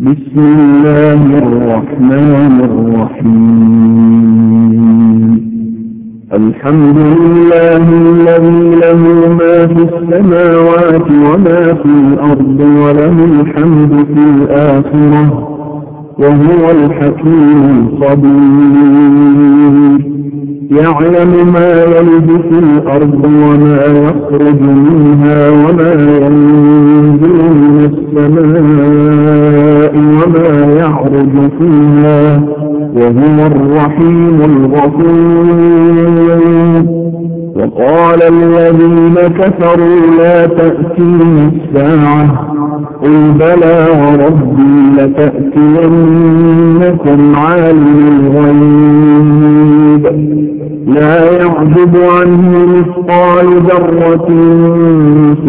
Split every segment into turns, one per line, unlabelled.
بسم الله الرحمن الرحيم. الحمد لله الذي له ما في السماوات وما في الأرض وله الحمد في الآخرة وهو الحكيم الخبير. يعلم ما يلد في الأرض وما يخرج منها وما ينزل وهو الرحيم الغفور. وقال الذين كفروا لا تأتين الساعة. قل بلى وربي لتأتينكم عالم الغيب. لا يعجب عنه مثقال ذرة في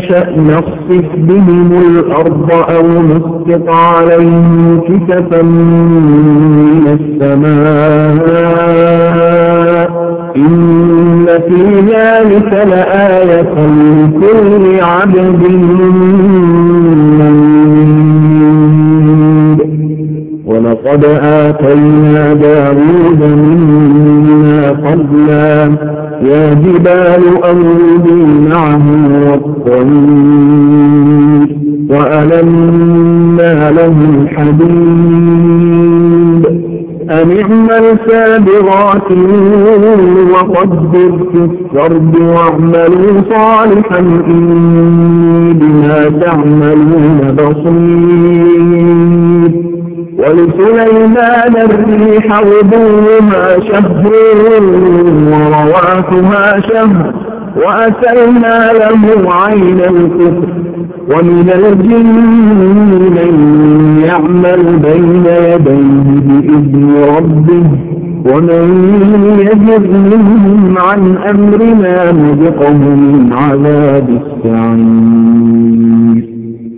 نشأ نخصف بهم الأرض أو نسقط عليهم كسفا من السماء إن في ذلك لآية لكل عبد منيب. ولقد آتينا داود منا فضلا. يا جبال أوبي معه والطير وألنا له الحديد أن اعمل سابغات وقدر في السرد واعملوا صالحا إني بما تعملون بصير. ولسليمان الريح غدوها شهر ورواحها شهر وأسلنا له عين الكفر ومن الجن من يعمل بين يديه بإذن ربه ومن يجر منهم عن أمرنا نذقه من عذاب السعير